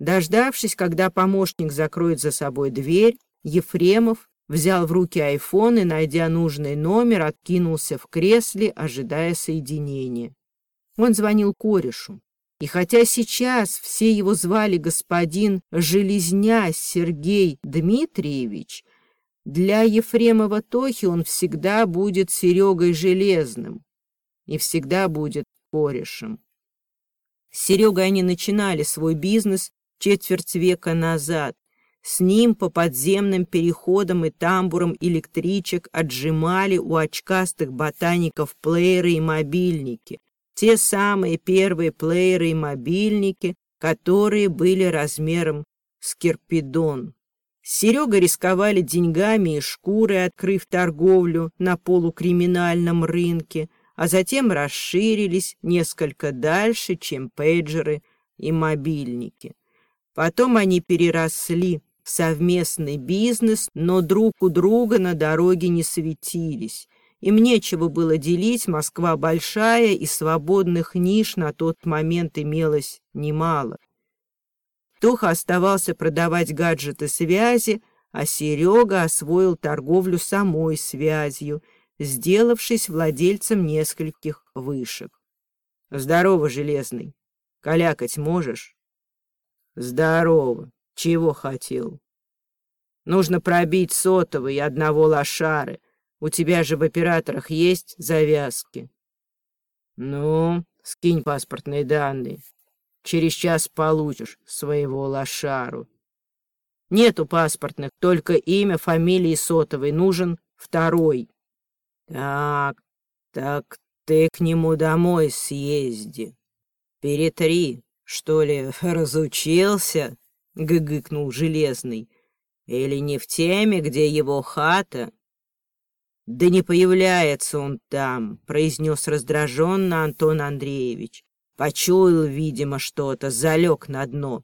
Дождавшись, когда помощник закроет за собой дверь, Ефремов взял в руки айфон и, найдя нужный номер, откинулся в кресле, ожидая соединения. Он звонил корешу. И хотя сейчас все его звали господин Железня Сергей Дмитриевич, для Ефремова Тохи он всегда будет Серегой Железным и всегда будет корешем. С Серегой они начинали свой бизнес четверть века назад. С ним по подземным переходам и тамбурам электричек отжимали у очкастых ботаников плееры и мобильники. Те самые первые плееры и мобильники, которые были размером с кирпидон. Серега рисковали деньгами и шкурой, открыв торговлю на полукриминальном рынке, а затем расширились несколько дальше, чем пейджеры и мобильники. Потом они переросли в совместный бизнес, но друг у друга на дороге не светились. Им нечего было делить, Москва большая, и свободных ниш на тот момент имелось немало. Тоха оставался продавать гаджеты связи, а Серега освоил торговлю самой связью, сделавшись владельцем нескольких вышек. «Здорово, Железный. Калякать можешь?» Здорово. Чего хотел? Нужно пробить сотовый и одного лошары. У тебя же в операторах есть завязки. Ну, скинь паспортные данные. Через час получишь своего лошару. Нету паспортных, только имя, фамилия и сотовый. Нужен второй. Так, так ты к нему домой съезди. Перетри, «Что ли, разучился?» — гыгыкнул Железный. «Или не в теме, где его хата?» «Да не появляется он там», — произнес раздраженно Антон Андреевич. Почуял, видимо, что-то, залег на дно.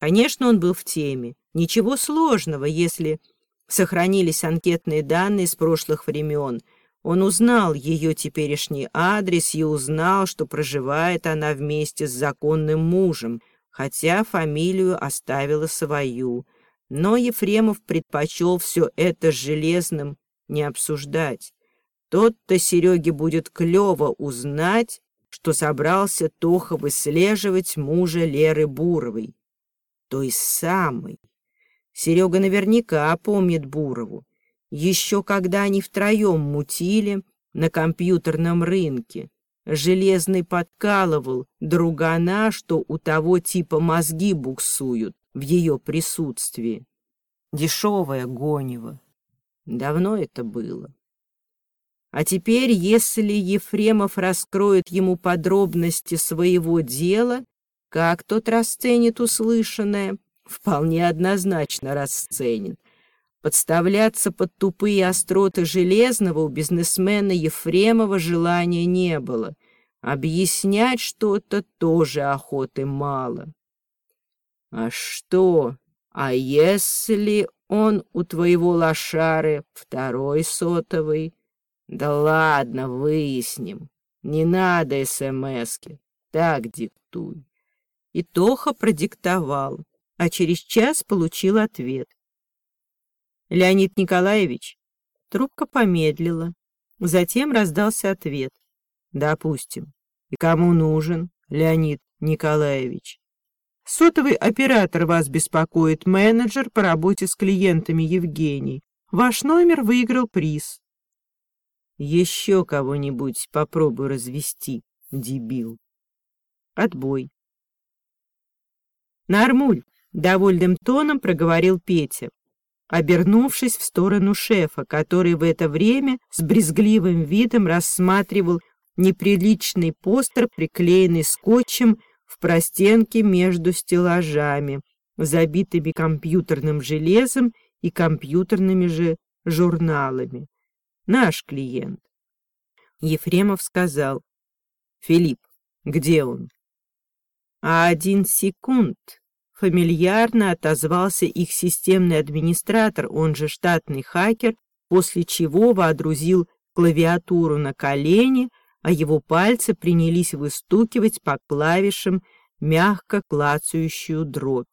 Конечно, он был в теме. Ничего сложного, если сохранились анкетные данные с прошлых времен — он узнал ее теперешний адрес и узнал, что проживает она вместе с законным мужем, хотя фамилию оставила свою. Но Ефремов предпочел все это Железным не обсуждать. Тот-то Сереге будет клево узнать, что собрался Тоха выслеживать мужа Леры Буровой. Той самой. Серега наверняка помнит Бурову. Еще когда они втроем мутили на компьютерном рынке, Железный подкалывал другана, что у того типа мозги буксуют в ее присутствии. Дешевое гонево. Давно это было. А теперь, если Ефремов раскроет ему подробности своего дела, как тот расценит услышанное? Вполне однозначно расценит. Подставляться под тупые остроты Железного у бизнесмена Ефремова желания не было. Объяснять что-то тоже охоты мало. А что, а если он у твоего лошары второй сотовый? Да ладно, выясним. Не надо СМСки. Так диктуй. И Тоха продиктовал, а через час получил ответ. Леонид Николаевич? Трубка помедлила. Затем раздался ответ. Допустим. И кому нужен, Леонид Николаевич? Сотовый оператор вас беспокоит, менеджер по работе с клиентами Евгений. Ваш номер выиграл приз. Еще кого-нибудь попробуй развести, дебил. Отбой. Нормуль, довольным тоном проговорил Петя обернувшись в сторону шефа, который в это время с брезгливым видом рассматривал неприличный постер, приклеенный скотчем в простенке между стеллажами, забитыми компьютерным железом и компьютерными же журналами. Наш клиент. Ефремов сказал, «Филипп, где он?» «А один секунд», фамильярно отозвался их системный администратор, он же штатный хакер, после чего водрузил клавиатуру на колени, а его пальцы принялись выстукивать по клавишам мягко клацающую дробь.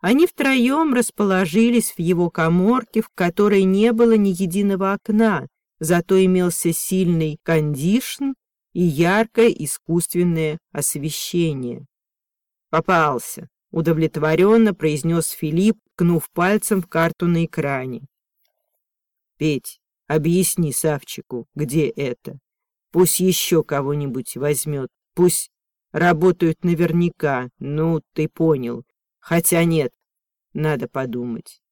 Они втроем расположились в его коморке, в которой не было ни единого окна, зато имелся сильный кондишн и яркое искусственное освещение. «Попался», — удовлетворенно произнес Филипп, ткнув пальцем в карту на экране. «Петь, объясни Савчику, где это. Пусть еще кого-нибудь возьмет, пусть работают наверняка, ну, ты понял, Хотя нет, надо подумать.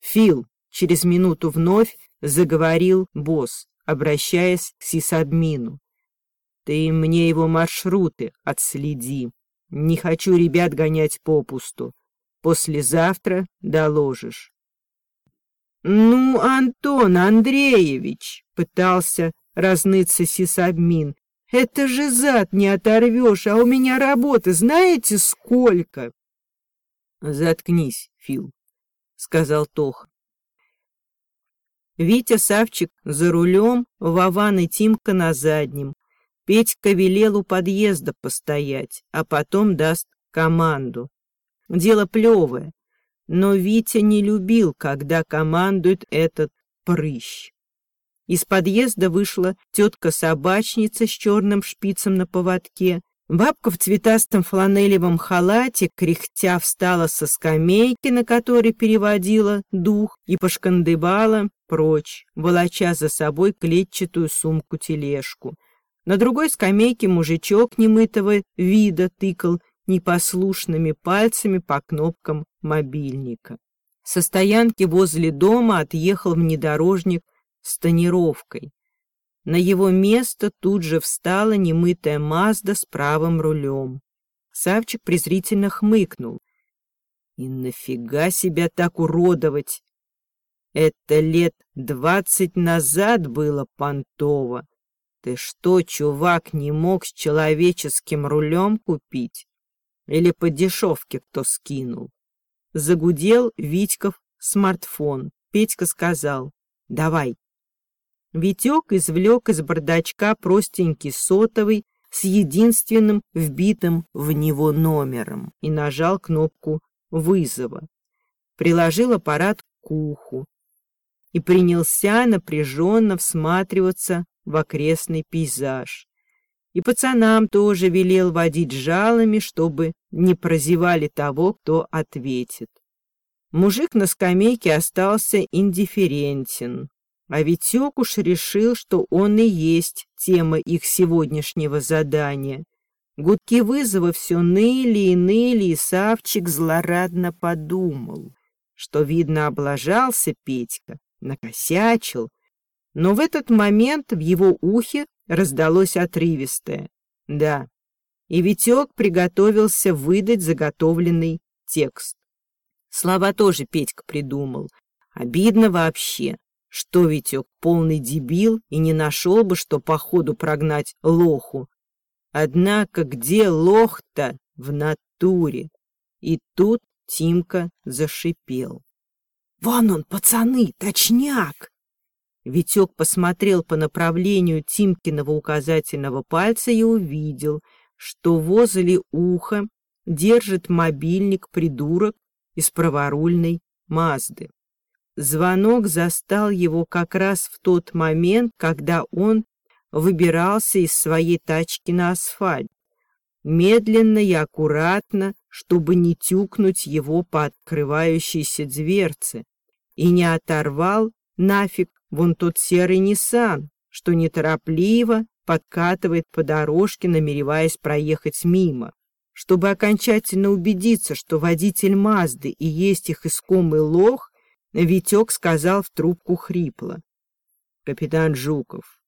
Фил, через минуту вновь заговорил босс, обращаясь к сисадмину. Ты мне его маршруты отследи. Не хочу ребят гонять попусту. Послезавтра доложишь. Ну, Антон Андреевич, пытался разныться сисадмин, это же зад не оторвешь, а у меня работы знаете сколько? Заткнись, Фил, сказал Тоха. Витя Савчик за рулем, Вован и Тимка на заднем. Петька велел у подъезда постоять, а потом даст команду. Дело плевое, но Витя не любил, когда командует этот прыщ. Из подъезда вышла тетка-собачница с черным шпицем на поводке. Бабка в цветастом фланелевом халате, кряхтя, встала со скамейки, на которой переводила дух, и пошкандыбала прочь, волоча за собой клетчатую сумку-тележку. На другой скамейке мужичок немытого вида тыкал непослушными пальцами по кнопкам мобильника. Со стоянки возле дома отъехал внедорожник с тонировкой. На его место тут же встала немытая Мазда с правым рулем. Савчик презрительно хмыкнул. И нафига себя так уродовать? Это лет двадцать назад было понтово. Ты что, чувак, не мог с человеческим рулем купить? Или по дешевке кто скинул? Загудел Витьков смартфон. Петька сказал, давай, Витек извлек из бардачка простенький сотовый с единственным вбитым в него номером и нажал кнопку вызова. Приложил аппарат к уху и принялся напряженно всматриваться в окрестный пейзаж. И пацанам тоже велел водить жалами, чтобы не прозевали того, кто ответит. Мужик на скамейке остался индифферентен. А Витек уж решил, что он и есть тема их сегодняшнего задания. Гудки вызова все ныли и ныли, и Савчик злорадно подумал, что, видно, облажался Петька, накосячил. Но в этот момент в его ухе раздалось отрывистое «да». И Витек приготовился выдать заготовленный текст. Слова тоже Петька придумал. Обидно вообще что Витек полный дебил и не нашел бы, что по ходу прогнать лоху. Однако где лох-то в натуре? И тут Тимка зашипел. «Вон он, пацаны, точняк!» Витек посмотрел по направлению Тимкиного указательного пальца и увидел, что возле уха держит мобильник придурок из праворульной Мазды. Звонок застал его как раз в тот момент, когда он выбирался из своей тачки на асфальт. Медленно и аккуратно, чтобы не тюкнуть его по открывающейся дверце, и не оторвал нафиг вон тот серый Ниссан, что неторопливо подкатывает по дорожке, намереваясь проехать мимо. Чтобы окончательно убедиться, что водитель Мазды и есть их искомый лох, Витек сказал в трубку хрипло. «Капитан Жуков,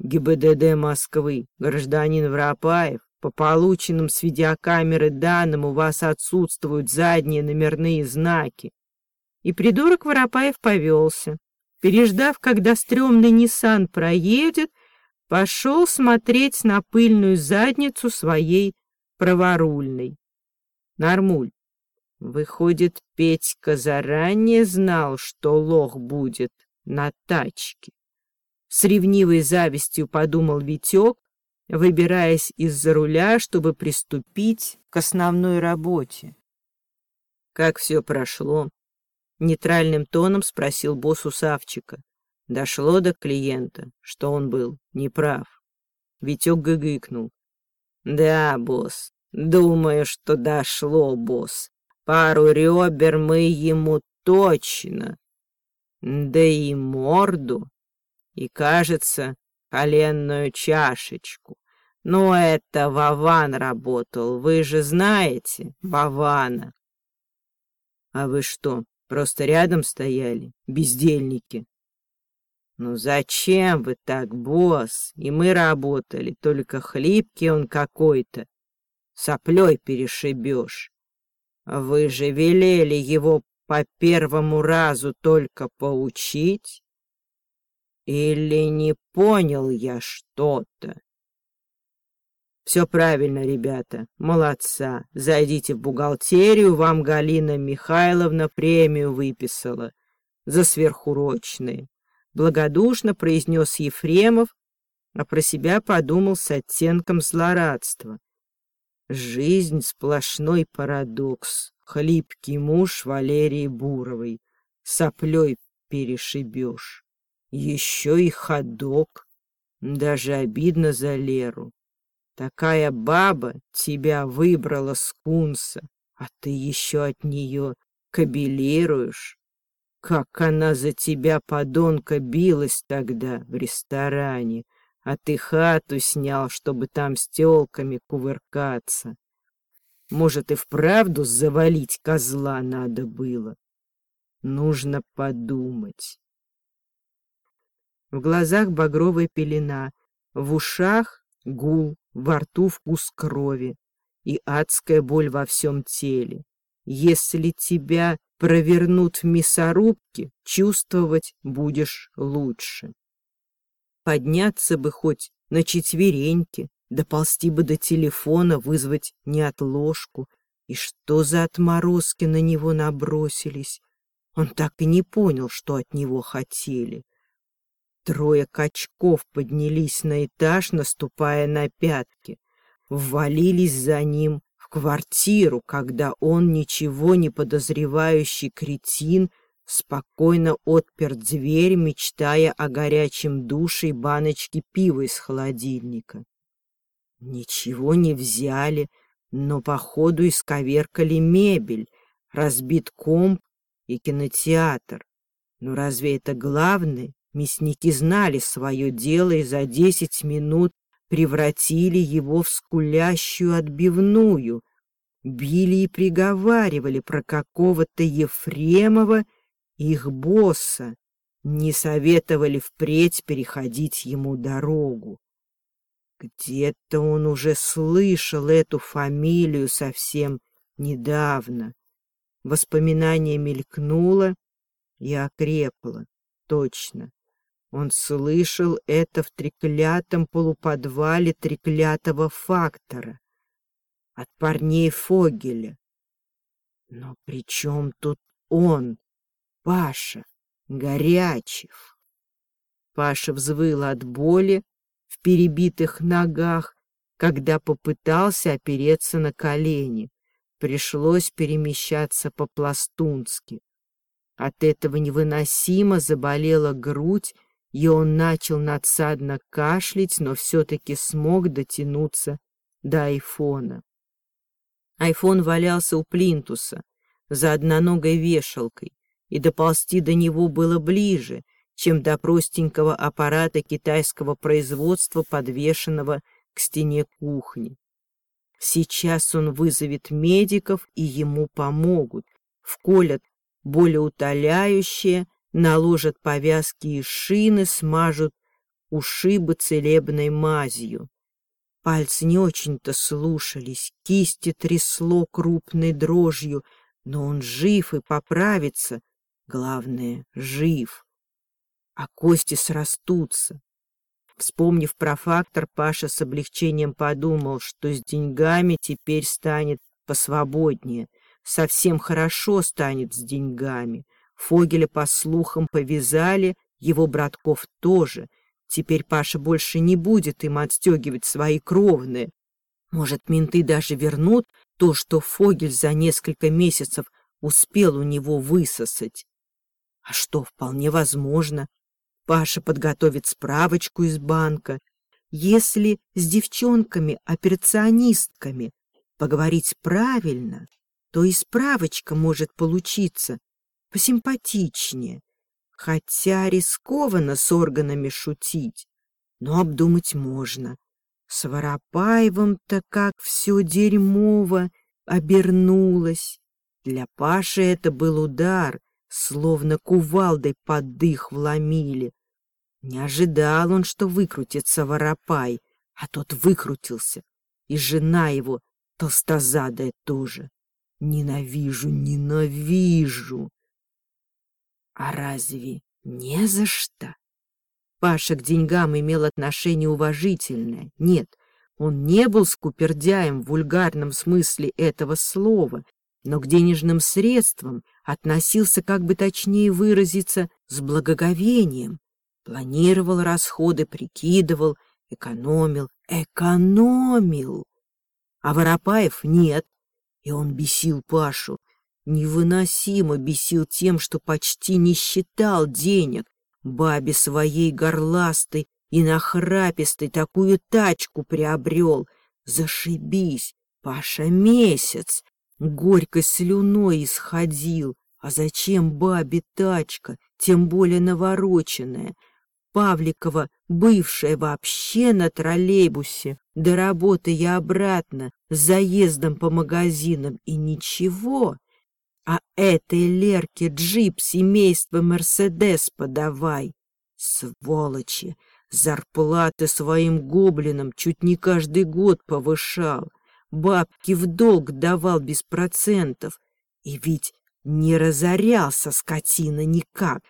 ГИБДД Москвы, гражданин Воропаев, по полученным с видеокамеры данным у вас отсутствуют задние номерные знаки». И придурок Воропаев повелся. Переждав, когда стрёмный Ниссан проедет, пошел смотреть на пыльную задницу своей праворульной. Нормуль, Выходит, Петька заранее знал, что лох будет на тачке. С ревнивой завистью подумал Витек, выбираясь из-за руля, чтобы приступить к основной работе. «Как все прошло?» — нейтральным тоном спросил босс у Савчика. Дошло до клиента, что он был неправ. Витек гыгыкнул. «Да, босс, думаю, что дошло, босс. Пару ребер мы ему точно. Да и морду. И, кажется, коленную чашечку. Но это Вован работал, вы же знаете Вована. А вы что, просто рядом стояли, бездельники? Ну зачем вы так, босс? И мы работали, только хлипкий он какой-то. Соплей перешибешь. Вы же велели его по первому разу только поучить? Или не понял я что-то? Все правильно, ребята, молодца. Зайдите в бухгалтерию, вам Галина Михайловна премию выписала за сверхурочные. Благодушно произнес Ефремов, а про себя подумал с оттенком злорадства. Жизнь — сплошной парадокс. Хлипкий муж Валерии Буровой. Соплей перешибешь. Еще и ходок. Даже обидно за Леру. Такая баба тебя выбрала скунса, а ты еще от нее кабелируешь. Как она за тебя, подонка, билась тогда в ресторане, а ты хату снял, чтобы там с телками кувыркаться. Может, и вправду завалить козла надо было. Нужно подумать. В глазах багровая пелена, в ушах гул, во рту вкус крови и адская боль во всем теле. Если тебя провернут в мясорубке, чувствовать будешь лучше. Подняться бы хоть на четвереньки, Доползти бы до телефона, вызвать неотложку. И что за отморозки на него набросились? Он так и не понял, что от него хотели. Трое качков поднялись на этаж, наступая на пятки. Ввалились за ним в квартиру, когда он, ничего не подозревающий кретин, спокойно отпер дверь, мечтая о горячем душе и баночке пива из холодильника. Ничего не взяли, но походу исковеркали мебель, разбит комп и кинотеатр. Но разве это главное? Мясники знали свое дело и за десять минут превратили его в скулящую отбивную, били и приговаривали про какого-то Ефремова, их босса, не советовали впредь переходить ему дорогу. Где-то он уже слышал эту фамилию совсем недавно. Воспоминание мелькнуло и окрепло. Точно. Он слышал это в треклятом полуподвале треклятого фактора. От парней Фогеля. Но при чем тут он, Паша, Горячев? Паша взвыл от боли, в перебитых ногах, когда попытался опереться на колени. Пришлось перемещаться по-пластунски. От этого невыносимо заболела грудь, и он начал надсадно кашлять, но все-таки смог дотянуться до айфона. Айфон валялся у плинтуса за одноногой вешалкой, и доползти до него было ближе — чем до простенького аппарата китайского производства, подвешенного к стене кухни. Сейчас он вызовет медиков, и ему помогут, вколят болеутоляющее, наложат повязки и шины, смажут ушибы целебной мазью. Пальцы не очень-то слушались, кисти трясло крупной дрожью, но он жив и поправится. Главное, жив а кости срастутся. Вспомнив про фактор, Паша с облегчением подумал, что с деньгами теперь станет посвободнее. Совсем хорошо станет с деньгами. Фогеля, по слухам, повязали, его братков тоже. Теперь Паша больше не будет им отстегивать свои кровные. Может, менты даже вернут то, что Фогель за несколько месяцев успел у него высосать. А что, вполне возможно. Паша подготовит справочку из банка. Если с девчонками-операционистками поговорить правильно, то и справочка может получиться посимпатичнее. Хотя рискованно с органами шутить, но обдумать можно. С Воропаевым-то как все дерьмово обернулось. Для Паши это был удар, словно кувалдой под дых вломили. Не ожидал он, что выкрутится Воропай, а тот выкрутился, и жена его толстозадая тоже. Ненавижу, ненавижу. А разве не за что? Паша к деньгам имел отношение уважительное. Нет, он не был скупердяем в вульгарном смысле этого слова, но к денежным средствам относился, как бы точнее выразиться, с благоговением. Планировал расходы, прикидывал, экономил, экономил. А Воропаев нет, и он бесил Пашу, невыносимо бесил тем, что почти не считал денег. Бабе своей горластой и нахрапистой такую тачку приобрел. Зашибись, Паша месяц. Горькой слюной исходил. А зачем бабе тачка, тем более навороченная? Павликова, бывшая вообще на троллейбусе, до работы и обратно, с заездом по магазинам, и ничего. А этой Лерке джип семейства Мерседес подавай. Сволочи! Зарплаты своим гоблинам чуть не каждый год повышал. Бабки в долг давал без процентов. И ведь не разорялся скотина никак.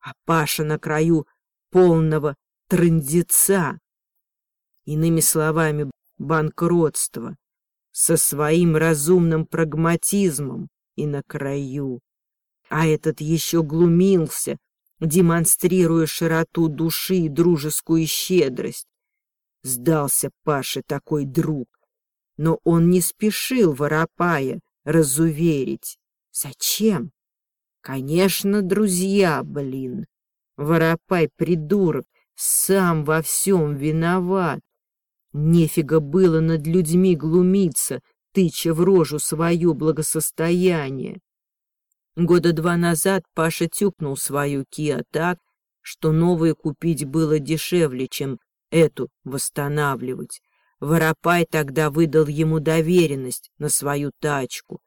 А Паша на краю полного трындеца. Иными словами, банкротство. Со своим разумным прагматизмом и на краю. А этот еще глумился, демонстрируя широту души и дружескую щедрость. Сдался Паше такой друг, но он не спешил Воропая разуверить. Зачем? Конечно, друзья, блин. Воропай, придурок, сам во всем виноват. Нефига было над людьми глумиться, тыча в рожу свое благосостояние. Года два назад Паша тюкнул свою Киа так, что новые купить было дешевле, чем эту восстанавливать. Воропай тогда выдал ему доверенность на свою тачку,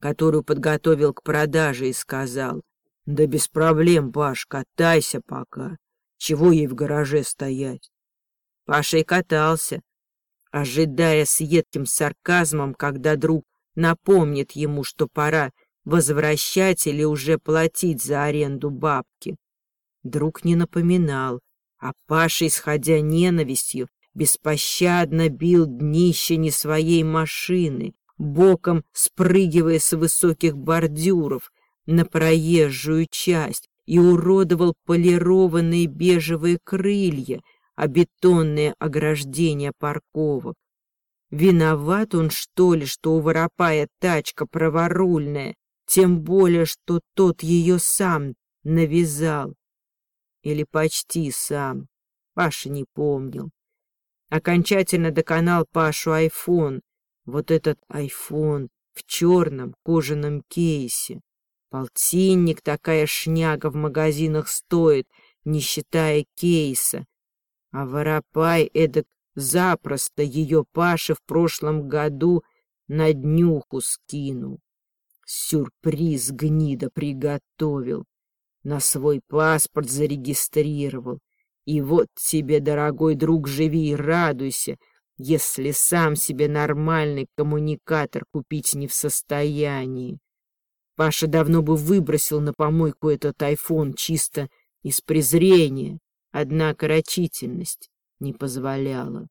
которую подготовил к продаже и сказал, «Да без проблем, Паш, катайся пока. Чего ей в гараже стоять?» Паша и катался, ожидая с едким сарказмом, когда друг напомнит ему, что пора возвращать или уже платить за аренду бабки. Друг не напоминал, а Паша, исходя ненавистью, беспощадно бил днище не своей машины, боком спрыгивая с высоких бордюров на проезжую часть и уродовал полированные бежевые крылья — а бетонные ограждения парковок. Виноват он, что ли, что у Воропая тачка праворульная, тем более, что тот ее сам навязал. Или почти сам. Паша не помнил. Окончательно доконал Пашу айфон. Вот этот айфон в черном кожаном кейсе. Полтинник такая шняга в магазинах стоит, не считая кейса. А Воропай эдак запросто ее Паше в прошлом году на днюху скинул. Сюрприз гнида приготовил, на свой паспорт зарегистрировал. И вот тебе, дорогой друг, живи и радуйся, если сам себе нормальный коммуникатор купить не в состоянии. Паша давно бы выбросил на помойку этот айфон чисто из презрения. Однако рачительность не позволяла.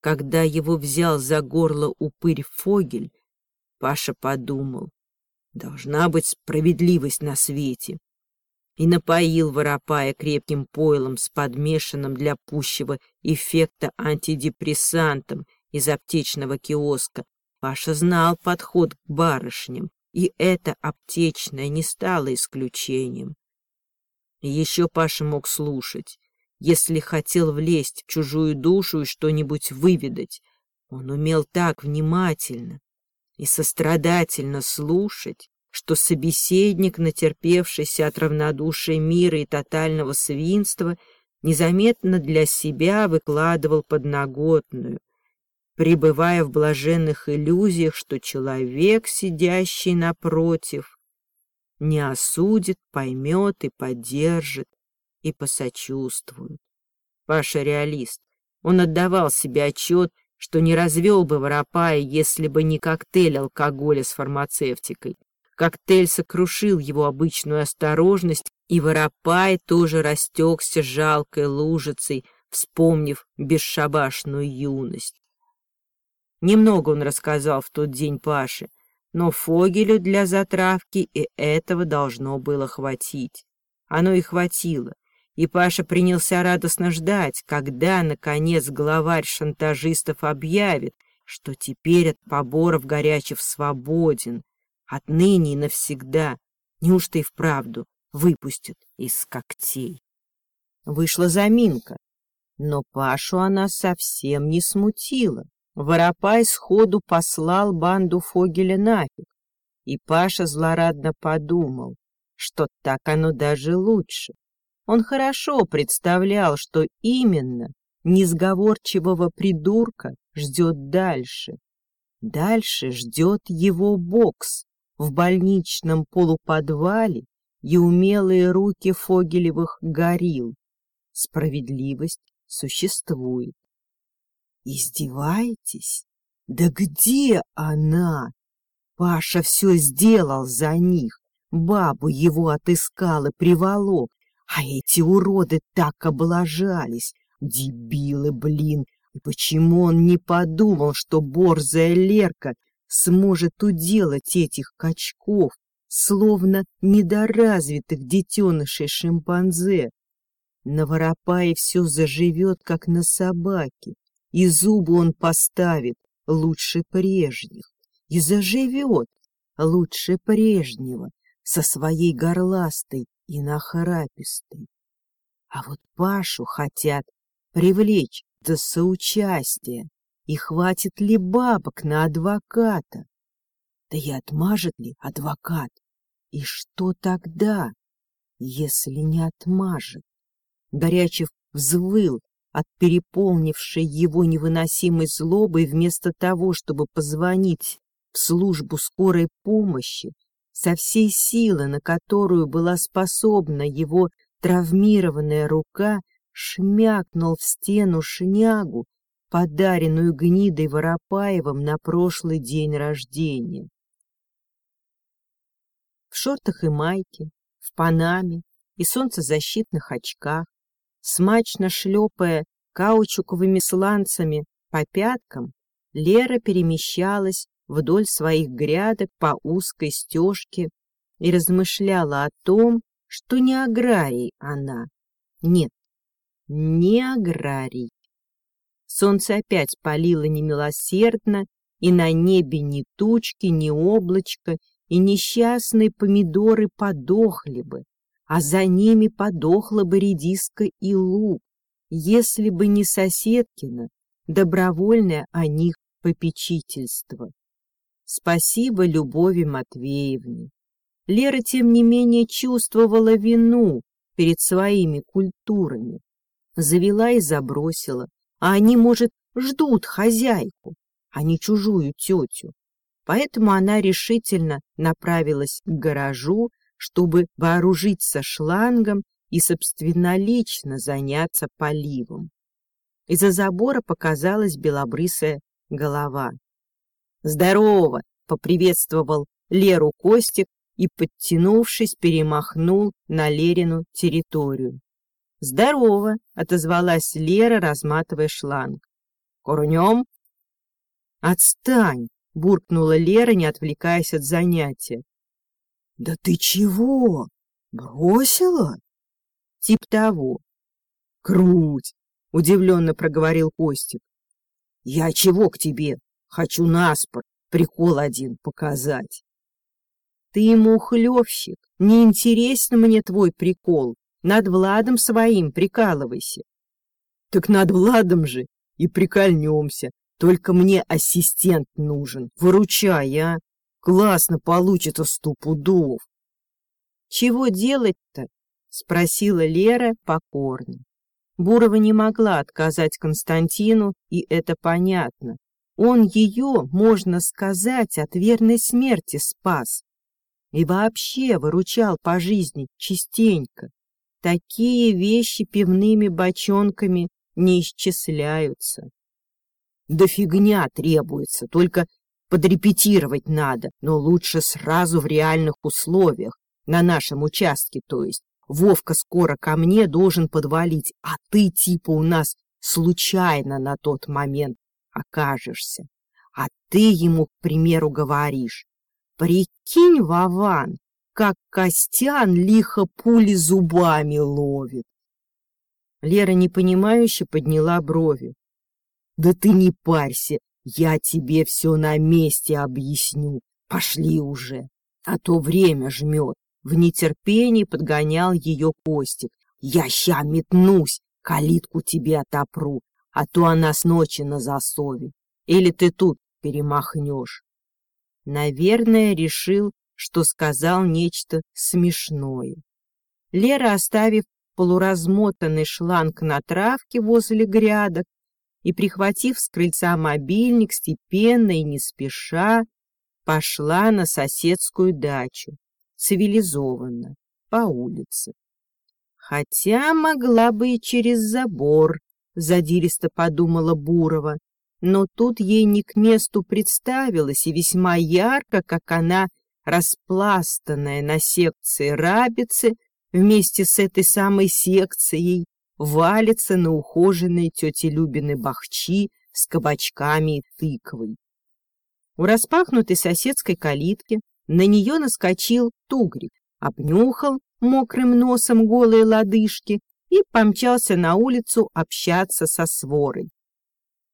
Когда его взял за горло упырь Фогель, Паша подумал, должна быть справедливость на свете. и напоил Воропая крепким пойлом с подмешанным для пущего эффекта антидепрессантом из аптечного киоска. Паша знал подход к барышням, и это аптечное не стало исключением. Еще Паша мог слушать, если хотел влезть в чужую душу и что-нибудь выведать. Он умел так внимательно и сострадательно слушать, что собеседник, натерпевшийся от равнодушия мира и тотального свинства, незаметно для себя выкладывал подноготную, пребывая в блаженных иллюзиях, что человек, сидящий напротив, не осудит, поймет и поддержит, и посочувствует. Паша реалист. Он отдавал себе отчет, что не развел бы Воропая, если бы не коктейль алкоголя с фармацевтикой. Коктейль сокрушил его обычную осторожность, и Воропай тоже растекся жалкой лужицей, вспомнив бесшабашную юность. Немного он рассказал в тот день Паше, но Фогелю для затравки и этого должно было хватить. Оно и хватило, и Паша принялся радостно ждать, когда, наконец, главарь шантажистов объявит, что теперь от поборов горячих свободен, Отныне и навсегда. Неужто и вправду выпустят из когтей? Вышла заминка, но Пашу она совсем не смутила. Воропай сходу послал банду Фогеля нафиг, и Паша злорадно подумал, что так оно даже лучше. Он хорошо представлял, что именно несговорчивого придурка ждет дальше. Дальше ждет его бокс, в больничном полуподвале и умелые руки Фогелевых горил. Справедливость существует. Издеваетесь? Да где она? Паша все сделал за них. Бабу его отыскал и приволок. А эти уроды так облажались. Дебилы, блин. И почему он не подумал, что борзая Лерка сможет уделать этих качков, словно недоразвитых детенышей шимпанзе. На воропае все заживет, как на собаке, и зубы он поставит лучше прежних, и заживет лучше прежнего со своей горластой и нахрапистой. А вот Пашу хотят привлечь до соучастия, и хватит ли бабок на адвоката? Да и отмажет ли адвокат? И что тогда, если не отмажет? Горячев взвыл от переполнившей его невыносимой злобы, вместо того, чтобы позвонить в службу скорой помощи, со всей силы, на которую была способна его травмированная рука, шмякнул в стену шнягу подаренную гнидой Воропаевым на прошлый день рождения. В шортах и майке, в панаме и солнцезащитных очках, смачно шлепая каучуковыми сланцами по пяткам, Лера перемещалась вдоль своих грядок по узкой стежке и размышляла о том, что не аграрий она. Нет, не аграрий. Солнце опять палило немилосердно, и на небе ни тучки, ни облачко, и несчастные помидоры подохли бы, а за ними подохла бы редиска и лук, если бы не соседкина, добровольное о них попечительство. Спасибо Любови Матвеевне. Лера, тем не менее, чувствовала вину перед своими культурами. Завела и забросила, а они, может, ждут хозяйку, а не чужую тетю. Поэтому она решительно направилась к гаражу, чтобы вооружиться шлангом и собственнолично заняться поливом. Из-за забора показалась белобрысая голова. «Здорово!» — поприветствовал Леру Костик и, подтянувшись, перемахнул на Лерину территорию. «Здорово!» — отозвалась Лера, разматывая шланг. «Курнем?» «Отстань!» — буркнула Лера, не отвлекаясь от занятия. «Да ты чего?» Бросила? Тип того. Круть, удивленно проговорил Костик. Я чего к тебе? Хочу наспор, прикол один показать. Ты мухлевщик, не интересен мне твой прикол. Над Владом своим прикалывайся. Так над Владом же и прикольнемся. Только мне ассистент нужен. Выручай, а? Классно получится сто пудов. Чего делать-то? Спросила Лера покорно. Бурова не могла отказать Константину, и это понятно. Он ее, можно сказать, от верной смерти спас. И вообще выручал по жизни частенько. Такие вещи пивными бочонками не исчисляются. Да фигня требуется, только подрепетировать надо, но лучше сразу в реальных условиях, на нашем участке, то есть. Вовка скоро ко мне должен подвалить, а ты типа у нас случайно на тот момент окажешься. А ты ему, к примеру, говоришь, прикинь, Вован, как Костян лихо пули зубами ловит. Лера непонимающе подняла брови. Да ты не парься, я тебе все на месте объясню. Пошли уже, а то время жмет. В нетерпении подгонял ее Костик. «Я ща метнусь, калитку тебе отопру, а то она с ночи на засове. Или ты тут перемахнешь». Наверное, решил, что сказал нечто смешное. Лера, оставив полуразмотанный шланг на травке возле грядок и, прихватив с крыльца мобильник, степенно и не спеша, пошла на соседскую дачу цивилизованно, по улице. Хотя могла бы и через забор, задиристо подумала Бурова, но тут ей не к месту представилось и весьма ярко, как она, распластанная на секции рабицы, вместе с этой самой секцией валится на ухоженные тети Любины бахчи с кабачками и тыквой. У распахнутой соседской калитки на нее наскочил тугрик, обнюхал мокрым носом голые лодыжки и помчался на улицу общаться со сворой.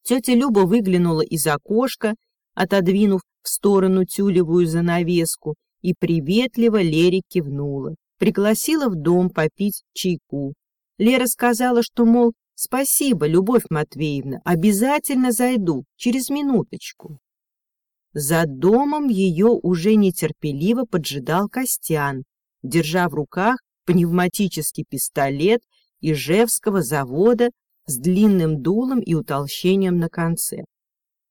Тетя Люба выглянула из окошка, отодвинув в сторону тюлевую занавеску, и приветливо Лере кивнула. Пригласила в дом попить чайку. Лера сказала, что, мол, спасибо, Любовь Матвеевна, обязательно зайду, через минуточку. За домом ее уже нетерпеливо поджидал Костян, держа в руках пневматический пистолет Ижевского завода с длинным дулом и утолщением на конце.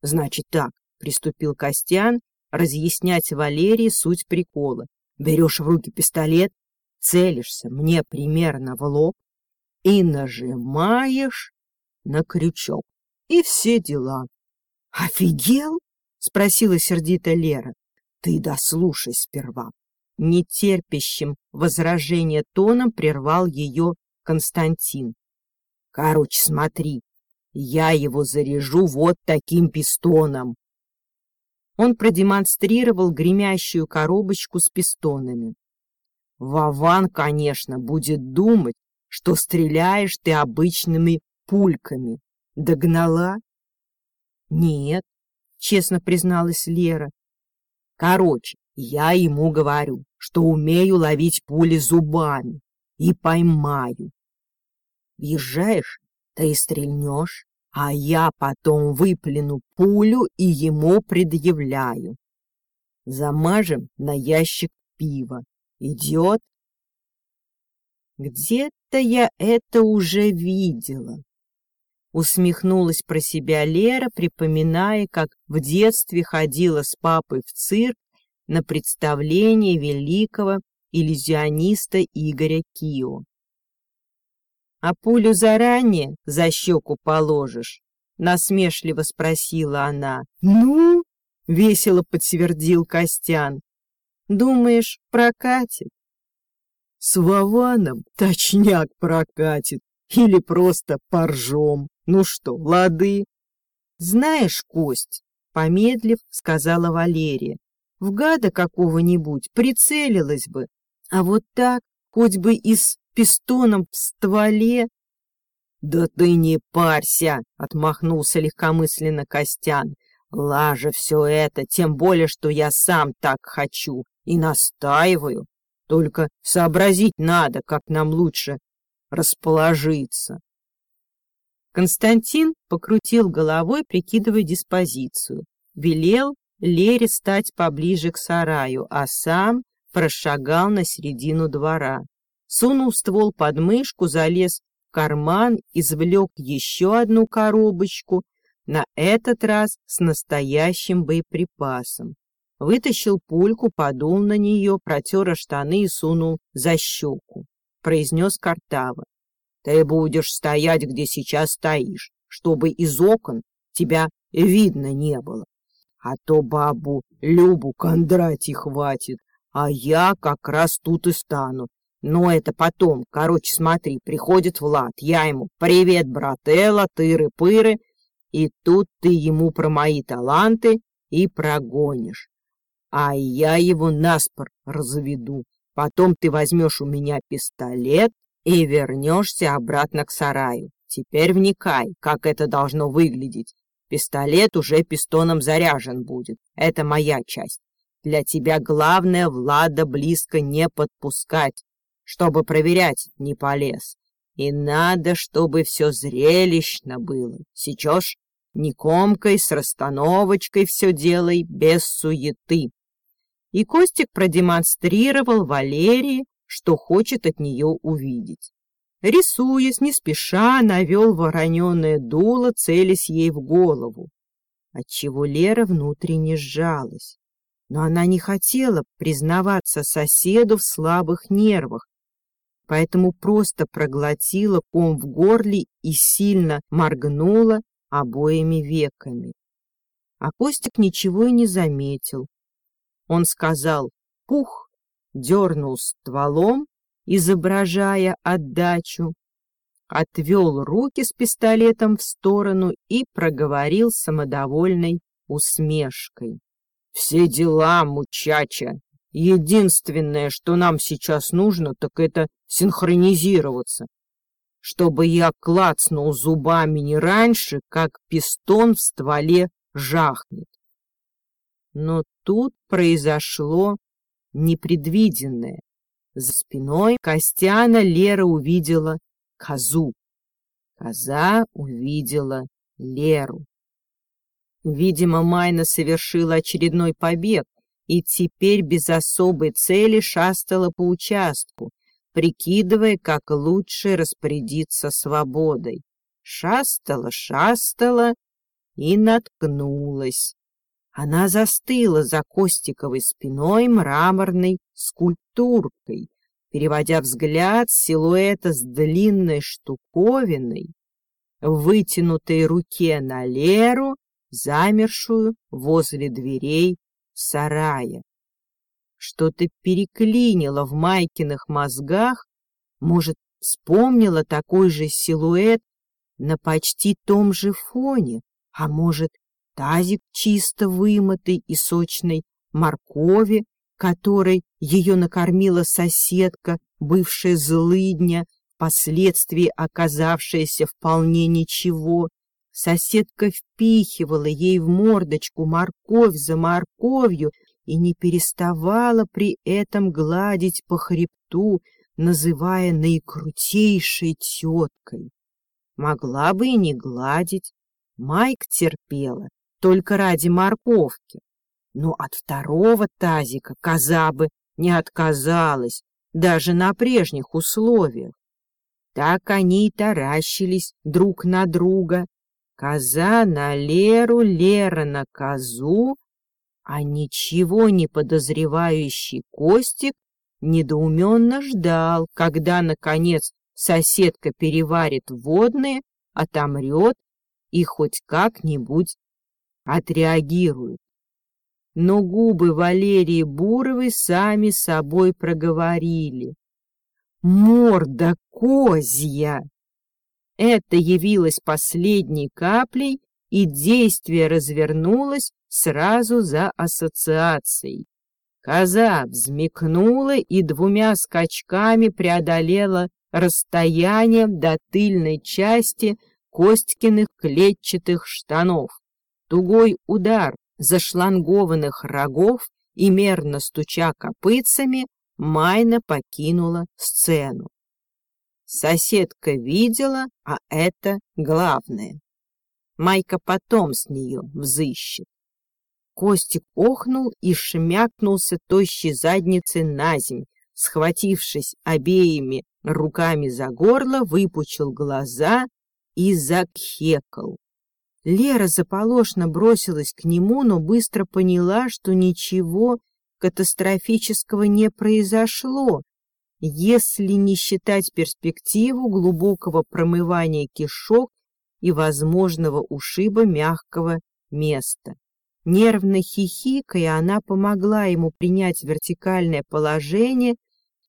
«Значит так», — приступил Костян, разъяснять Валерии суть прикола. «Берешь в руки пистолет, целишься мне примерно в лоб и нажимаешь на крючок. И все дела». «Офигел?» — спросила сердито Лера. — Ты дослушай сперва. Нетерпящим возражения тоном прервал ее Константин. — Короче, смотри, я его заряжу вот таким пистоном. Он продемонстрировал гремящую коробочку с пистонами. Вован, конечно, будет думать, что стреляешь ты обычными пульками. Догнала? Нет, честно призналась Лера. Короче, я ему говорю, что умею ловить пули зубами и поймаю. Въезжаешь, ты и стрельнешь, а я потом выплюну пулю и ему предъявляю. Замажем на ящик пива. Идет? Где-то я это уже видела. Усмехнулась про себя Лера, припоминая, как в детстве ходила с папой в цирк на представление великого иллюзиониста Игоря Кио. «А пулю заранее за щеку положишь?» — насмешливо спросила она. «Ну?» — весело подтвердил Костян. «Думаешь, прокатит?» «С Вованом точняк прокатит или просто поржем». Ну что, лады? Знаешь, Кость, помедлив, сказала Валерия, в гада какого-нибудь прицелилась бы, а вот так хоть бы и с пистоном в стволе. «Да ты не парься!» — отмахнулся легкомысленно Костян. «Лажа все это, тем более, что я сам так хочу и настаиваю. Только сообразить надо, как нам лучше расположиться». Константин покрутил головой, прикидывая диспозицию. Велел Лере стать поближе к сараю, а сам прошагал на середину двора. Сунул ствол под мышку, залез в карман, извлек еще одну коробочку, на этот раз с настоящим боеприпасом. Вытащил пульку, подул на нее, протер штаны и сунул за щеку. Произнес Картава. Ты будешь стоять, где сейчас стоишь, чтобы из окон тебя видно не было. А то бабу Любу Кондрати хватит, а я как раз тут и стану. Но это потом. Короче, смотри, приходит Влад, я ему «Привет, брателла, тыры-пыры», и тут ты ему про мои таланты и прогонишь. А я его наспор разведу. Потом ты возьмешь у меня пистолет и вернешься обратно к сараю. Теперь вникай, как это должно выглядеть. Пистолет уже пистоном заряжен будет. Это моя часть. Для тебя главное Влада близко не подпускать, чтобы проверять не полез. И надо, чтобы все зрелищно было. Сечешь? Не комкой, с расстановочкой все делай, без суеты. И Костик продемонстрировал Валерии, что хочет от нее увидеть. Рисуясь, не спеша, навел вороненое дуло, целясь ей в голову, отчего Лера внутренне сжалась. Но она не хотела признаваться соседу в слабых нервах, поэтому просто проглотила ком в горле и сильно моргнула обоими веками. А Костик ничего и не заметил. Он сказал «пух», дернул стволом, изображая отдачу, отвел руки с пистолетом в сторону и проговорил самодовольной усмешкой. «Все дела, мучача. Единственное, что нам сейчас нужно, так это синхронизироваться. Чтобы я клацнул зубами не раньше, как пистон в стволе жахнет». Но тут произошло непредвиденное. За спиной Костяна Лера увидела козу. Коза увидела Леру. Видимо, Майна совершила очередной побег и теперь без особой цели шастала по участку, прикидывая, как лучше распорядиться свободой. Шастала, шастала и наткнулась она застыла за Костиковой спиной мраморной скульптуркой, переводя взгляд с силуэта с длинной штуковиной вытянутой руке на Леру, замершую возле дверей сарая. Что-то переклинило в Майкиных мозгах, может, вспомнила такой же силуэт на почти том же фоне, а может, тазик чисто вымытый и сочной моркови, которой ее накормила соседка, бывшая злыдня, впоследствии оказавшаяся вполне ничего. Соседка впихивала ей в мордочку морковь за морковью и не переставала при этом гладить по хребту, называя наикрутейшей теткой. Могла бы и не гладить. Майк терпела, только ради морковки. Но от второго тазика коза бы не отказалась, даже на прежних условиях. Так они и таращились друг на друга. Коза на Леру, Лера на козу, а ничего не подозревающий Костик недоуменно ждал, когда, наконец, соседка переварит водные, отомрет и хоть как-нибудь отреагируют. Но губы Валерии Буровой сами собой проговорили. «Морда козья!» Это явилось последней каплей, и действие развернулось сразу за ассоциацией. Коза взмекнула и двумя скачками преодолела расстояние до тыльной части Костькиных клетчатых штанов. Тугой удар зашлангованных рогов и мерно стуча копытцами, Майна покинула сцену. Соседка видела, а это главное. Майка потом с нее взыщет. Костик охнул и шмякнулся тощей задницей на земь, схватившись обеими руками за горло, выпучил глаза и закхекал. Лера заполошно бросилась к нему, но быстро поняла, что ничего катастрофического не произошло, если не считать перспективу глубокого промывания кишок и возможного ушиба мягкого места. Нервно хихикая, она помогла ему принять вертикальное положение,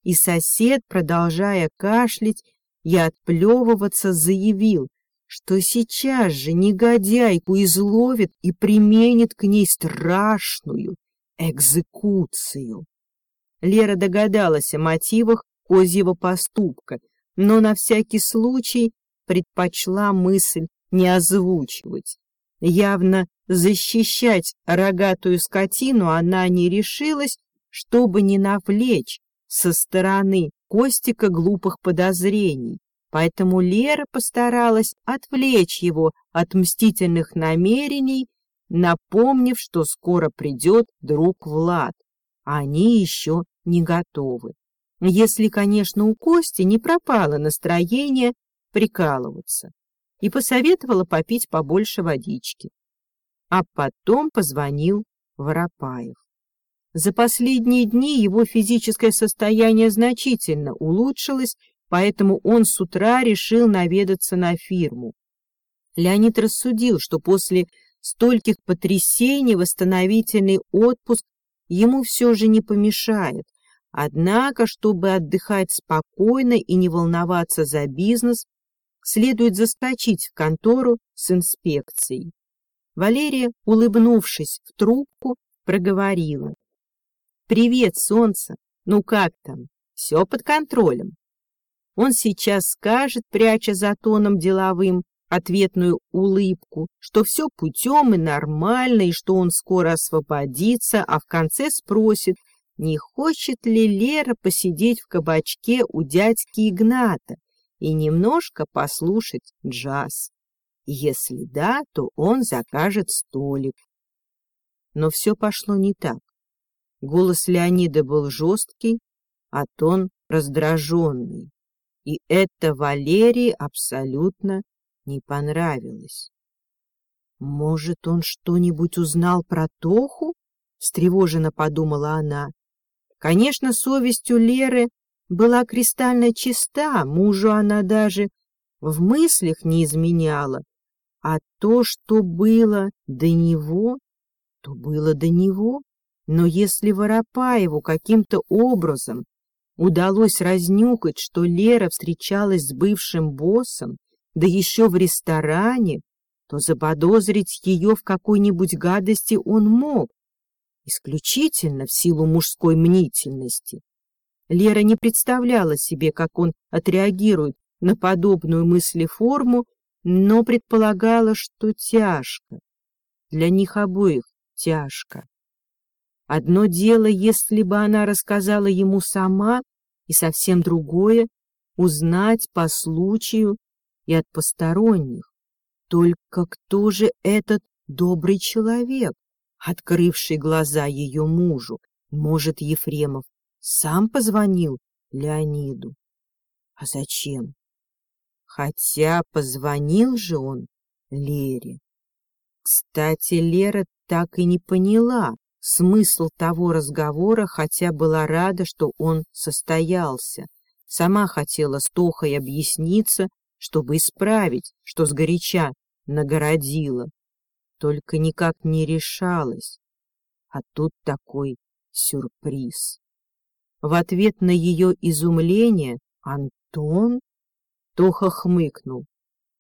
и сосед, продолжая кашлять и отплевываться, заявил, что сейчас же негодяйку изловит и применит к ней страшную экзекуцию. Лера догадалась о мотивах козьего поступка, но на всякий случай предпочла мысль не озвучивать. Явно защищать рогатую скотину она не решилась, чтобы не навлечь со стороны Костика глупых подозрений. Поэтому Лера постаралась отвлечь его от мстительных намерений, напомнив, что скоро придет друг Влад. А они еще не готовы. Если, конечно, у Кости не пропало настроение прикалываться, и посоветовала попить побольше водички. А потом позвонил Воропаев. За последние дни его физическое состояние значительно улучшилось, поэтому он с утра решил наведаться на фирму. Леонид рассудил, что после стольких потрясений восстановительный отпуск ему все же не помешает. Однако, чтобы отдыхать спокойно и не волноваться за бизнес, следует заскочить в контору с инспекцией. Валерия, улыбнувшись в трубку, проговорила. «Привет, солнце! Ну как там? Все под контролем?» Он сейчас скажет, пряча за тоном деловым, ответную улыбку, что все путем и нормально, и что он скоро освободится, а в конце спросит, не хочет ли Лера посидеть в кабачке у дядьки Игната и немножко послушать джаз. Если да, то он закажет столик. Но все пошло не так. Голос Леонида был жесткий, а тон раздраженный. И это Валерии абсолютно не понравилось. «Может, он что-нибудь узнал про Тоху?» — встревоженно подумала она. Конечно, совесть у Леры была кристально чиста, мужу она даже в мыслях не изменяла, а то, что было до него, то было до него. Но если Воропаеву каким-то образом удалось разнюкать, что Лера встречалась с бывшим боссом, да еще в ресторане, то заподозрить ее в какой-нибудь гадости он мог, исключительно в силу мужской мнительности. Лера не представляла себе, как он отреагирует на подобную мыслеформу, но предполагала, что тяжко. Для них обоих тяжко. Одно дело, если бы она рассказала ему сама, и совсем другое — узнать по случаю и от посторонних. Только кто же этот добрый человек, открывший глаза ее мужу? Может, Ефремов сам позвонил Леониду? А зачем? Хотя позвонил же он Лере. Кстати, Лера так и не поняла смысл того разговора, хотя была рада, что он состоялся. Сама хотела с Тохой объясниться, чтобы исправить, что сгоряча нагородила. Только никак не решалась. А тут такой сюрприз. В ответ на ее изумление Антон Тоха хмыкнул,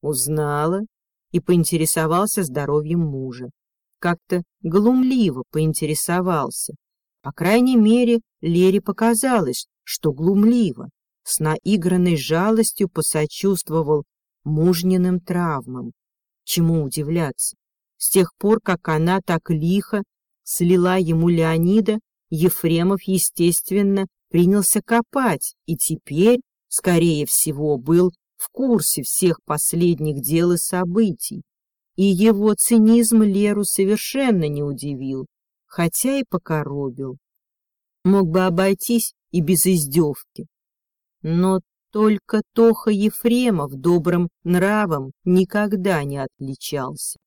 узнала и поинтересовался здоровьем мужа. Как-то глумливо поинтересовался. По крайней мере, Лере показалось, что глумливо, с наигранной жалостью посочувствовал мужниным травмам. Чему удивляться? С тех пор, как она так лихо слила ему Леонида, Ефремов, естественно, принялся копать и теперь, скорее всего, был в курсе всех последних дел и событий. И его цинизм Леру совершенно не удивил, хотя и покоробил. Мог бы обойтись и без издевки. Но только Тоха Ефремов добрым нравом никогда не отличался.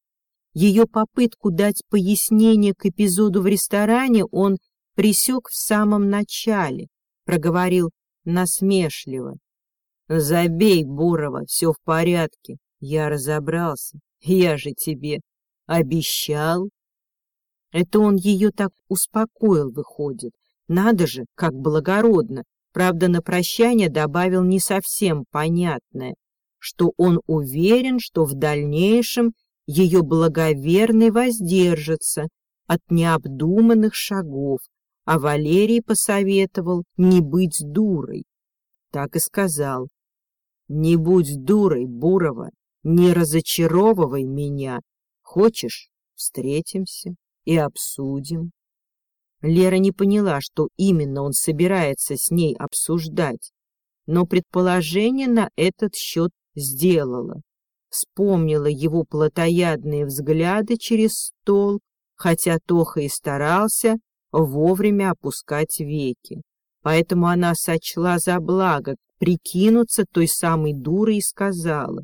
Ее попытку дать пояснение к эпизоду в ресторане он присек в самом начале, проговорил насмешливо. «Забей, Бурова, все в порядке, я разобрался, я же тебе обещал». Это он ее так успокоил, выходит. Надо же, как благородно, Правда, на прощание добавил не совсем понятное, что он уверен, что в дальнейшем ее благоверный воздержится от необдуманных шагов, а Валерий посоветовал не быть дурой. Так и сказал. «Не будь дурой, Бурова, не разочаровывай меня. Хочешь, встретимся и обсудим». Лера не поняла, что именно он собирается с ней обсуждать, но предположение на этот счет сделала. Вспомнила его плотоядные взгляды через стол, хотя Тоха и старался вовремя опускать веки. Поэтому она сочла за благо прикинуться той самой дурой и сказала,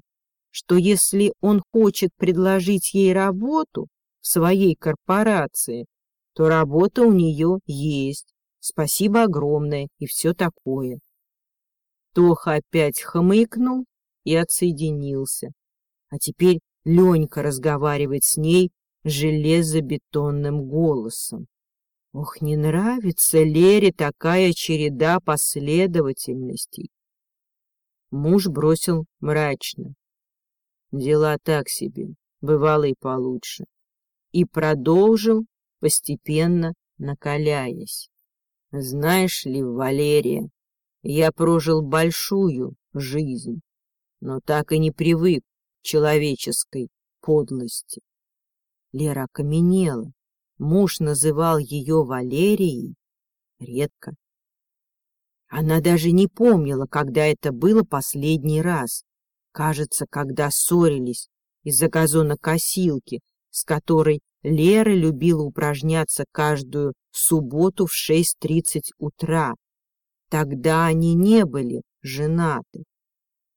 что если он хочет предложить ей работу в своей корпорации, то работа у нее есть. Спасибо огромное и все такое. Тоха опять хмыкнул и отсоединился. А теперь Ленька разговаривает с ней железобетонным голосом. Ох, не нравится Лере такая череда последовательностей. Муж бросил мрачно. Дела так себе, бывало и получше. И продолжил постепенно накаляясь. Знаешь ли, Валерия, я прожил большую жизнь, но так и не привык к человеческой подлости. Лера окаменела. Муж называл ее Валерией редко. Она даже не помнила, когда это было последний раз. Кажется, когда ссорились из-за газонокосилки, с которой Лера любила упражняться каждую субботу в 6.30 утра. Тогда они не были женаты.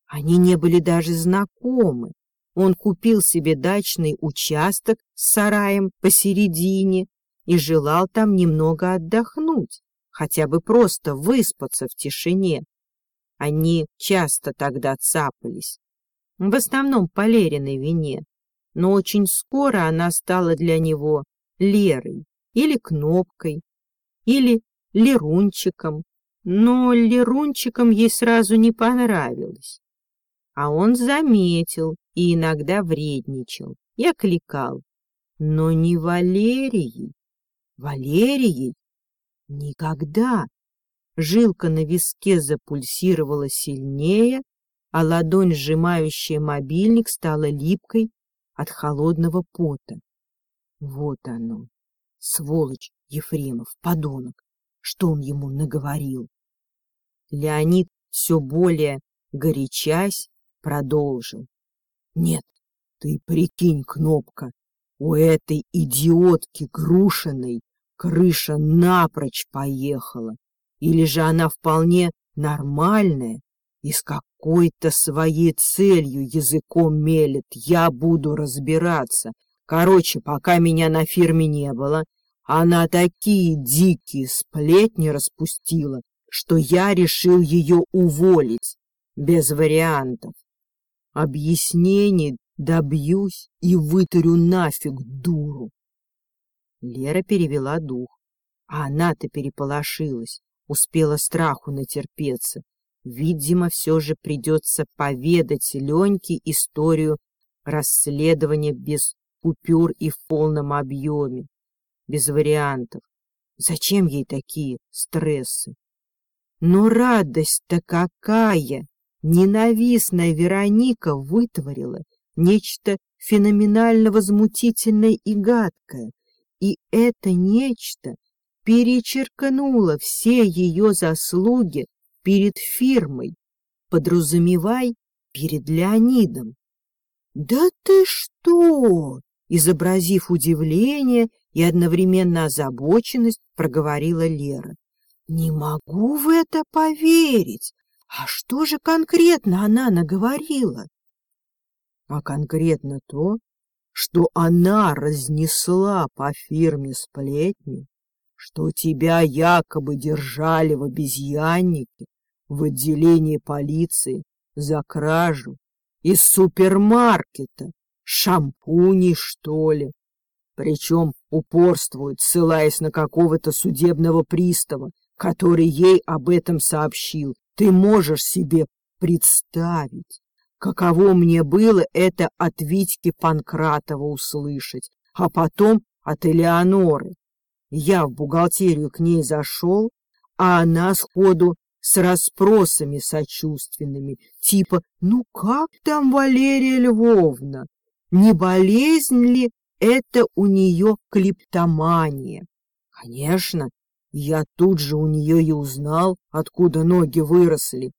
Они не были даже знакомы. Он купил себе дачный участок с сараем посередине и желал там немного отдохнуть, хотя бы просто выспаться в тишине. Они часто тогда цапались, в основном по Лериной вине но очень скоро она стала для него Лерой или Кнопкой, или Лерунчиком, но Лерунчиком ей сразу не понравилось. А он заметил и иногда вредничал и окликал, но не Валерией. Валерией? Никогда. Жилка на виске запульсировала сильнее, а ладонь, сжимающая мобильник, стала липкой от холодного пота. Вот оно, сволочь Ефремов, подонок, что он ему наговорил. Леонид все более горячась продолжил. Нет, ты прикинь, Кнопка, у этой идиотки Грушиной крыша напрочь поехала. Или же она вполне нормальная и с какой-то своей целью языком мелет. Я буду разбираться. Короче, пока меня на фирме не было, она такие дикие сплетни распустила, что я решил ее уволить. Без вариантов. Объяснений добьюсь и вытарю нафиг дуру. Лера перевела дух, а она-то переполошилась, успела страху натерпеться Видимо, все же придется поведать Леньке историю расследования без купюр и в полном объеме, без вариантов. Зачем ей такие стрессы? Но радость-то какая! Ненавистная Вероника вытворила нечто феноменально возмутительное и гадкое, и это нечто перечеркнуло все ее заслуги перед фирмой, подразумевай, перед Леонидом. «Да ты что!» Изобразив удивление и одновременно озабоченность, проговорила Лера. «Не могу в это поверить! А что же конкретно она наговорила?» «А конкретно то, что она разнесла по фирме сплетни, что тебя якобы держали в обезьяннике в отделении полиции за кражу из супермаркета, шампуней, что ли. Причем упорствует, ссылаясь на какого-то судебного пристава, который ей об этом сообщил. Ты можешь себе представить, каково мне было это от Витьки Панкратова услышать, а потом от Элеоноры. Я в бухгалтерию к ней зашел, а она сходу с расспросами сочувственными, типа «Ну как там Валерия Львовна? Не болезнь ли это у нее клиптомания?» Конечно, я тут же у нее и узнал, откуда ноги выросли,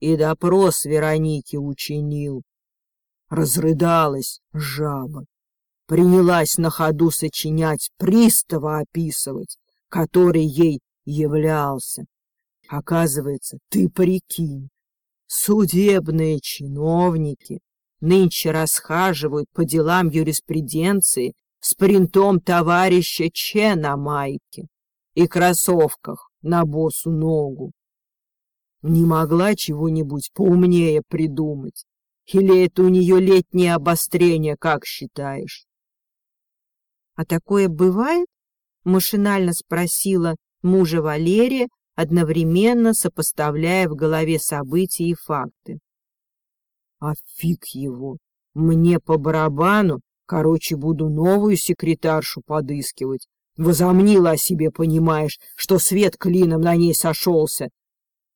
и допрос Вероники учинил. Разрыдалась жаба, принялась на ходу сочинять, пристава описывать, который ей являлся. Оказывается, ты прикинь, судебные чиновники нынче расхаживают по делам юриспруденции с принтом товарища Че на майке и кроссовках на босу ногу. Не могла чего-нибудь поумнее придумать? Или это у нее летнее обострение, как считаешь? — А такое бывает? — машинально спросила мужа Валерия, одновременно сопоставляя в голове события и факты. А фиг его! Мне по барабану, короче, буду новую секретаршу подыскивать. Возомнила о себе, понимаешь, что свет клином на ней сошелся,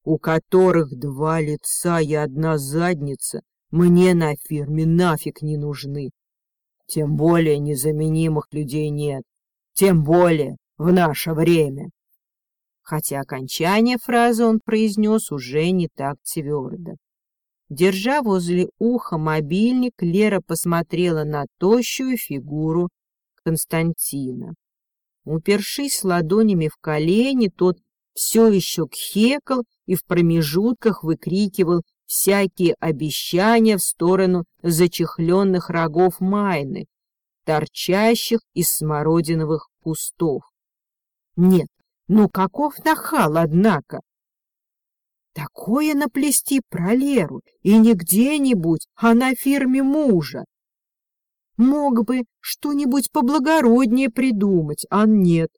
у которых два лица и одна задница, мне на фирме нафиг не нужны. Тем более незаменимых людей нет, тем более в наше время хотя окончание фразы он произнес уже не так твердо. Держа возле уха мобильник, Лера посмотрела на тощую фигуру Константина. Упершись ладонями в колени, тот все еще кхекал и в промежутках выкрикивал всякие обещания в сторону зачехленных рогов майны, торчащих из смородиновых кустов. Нет, ну, каков нахал, однако! Такое наплести про Леру, и не где-нибудь, а на фирме мужа. Мог бы что-нибудь поблагороднее придумать, а нет.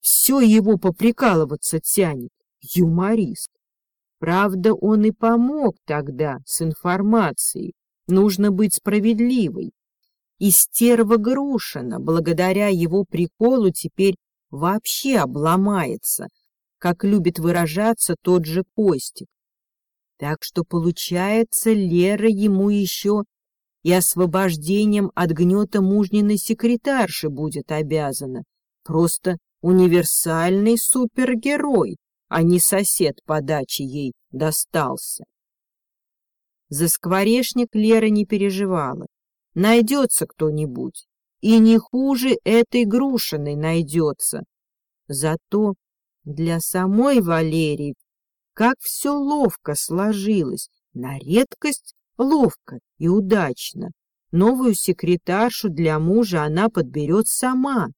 Все его поприкалываться тянет, юморист. Правда, он и помог тогда с информацией. Нужно быть справедливой. И стерва Грушина, благодаря его приколу, теперь вообще обломается, как любит выражаться тот же Костик. Так что, получается, Лера ему еще и освобождением от гнета мужниной секретарши будет обязана. Просто универсальный супергерой, а не сосед по даче ей достался. За скворечник Лера не переживала. Найдется кто-нибудь, и не хуже этой грушиной найдется. Зато для самой Валерии как все ловко сложилось, на редкость ловко и удачно. Новую секретаршу для мужа она подберет сама.